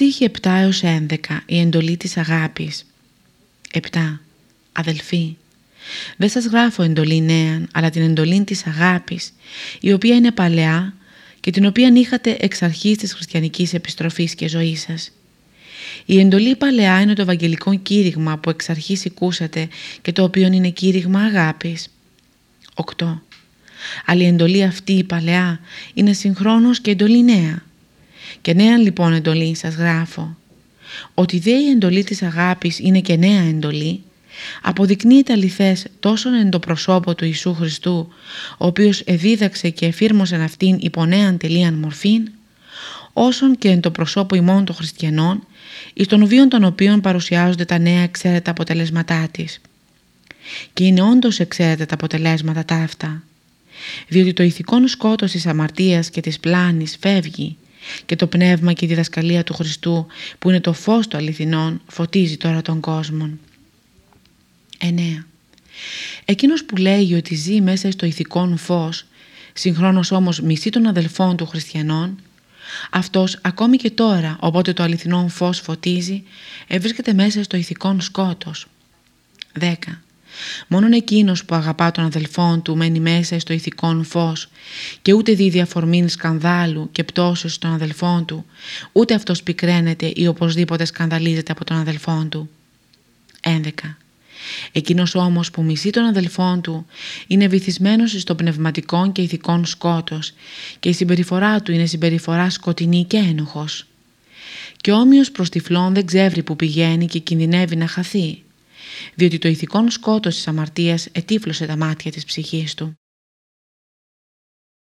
Στίχη 7 έως 11 Η εντολή της αγάπης 7. Αδελφοί Δεν σας γράφω εντολή νέα αλλά την εντολή της αγάπης η οποία είναι παλαιά και την οποία είχατε εξ αρχής της χριστιανικής επιστροφής και ζωής σας. Η εντολή παλαιά είναι το ευαγγελικό κήρυγμα που εξ αρχής ακούσατε και το οποίο είναι κήρυγμα αγάπης. 8. Αλλά η εντολή αυτή η παλαιά είναι συγχρόνως και εντολή νέα. Και νέα λοιπόν εντολή σας γράφω. Ότι δε η εντολή της αγάπης είναι και νέα εντολή, αποδεικνύεται αληθές τόσο εν το προσώπο του Ιησού Χριστού, ο οποίος εδίδαξε και εφήρμοσε αυτήν υπό νέαν τελείαν μορφήν, όσον και εν το προσώπο ημών των χριστιανών, εις των βίων των οποίων παρουσιάζονται τα νέα εξαίρετα αποτελέσματά της. Και είναι όντως εξαίρετα τα αποτελέσματα τα αυτά, διότι το ηθικό σκότος της αμαρτίας και της πλάνης φεύγει και το πνεύμα και η διδασκαλία του Χριστού που είναι το φως του αληθινών φωτίζει τώρα τον κόσμο. 9. Εκείνος που λέει ότι ζει μέσα στο ηθικό φως, συγχρόνως όμως μισεί των αδελφών του χριστιανών, αυτός ακόμη και τώρα, οπότε το αληθινό φως φωτίζει, ευρίσκεται μέσα στο ηθικό σκότος. 10. Μόνον εκείνος που αγαπά τον αδελφόν του μένει μέσα στο ηθικό φως και ούτε δει διαφορμήν σκανδάλου και πτώσεως των αδελφών του, ούτε αυτός πικραίνεται ή οπωσδήποτε σκανδαλίζεται από τον αδελφόν του. 11. Εκείνος όμως που μισεί τον αδελφόν του είναι βυθισμένος στο πνευματικό και ηθικό σκότος και η συμπεριφορά του είναι συμπεριφορά σκοτεινή και ένοχος. Και όμοιος προς τυφλών δεν ξέρει που πηγαίνει και κινδυνεύει να χαθεί, διότι το ηθικό σκότος της αμαρτίας ετύφλωσε τα μάτια της ψυχής του.